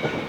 はい。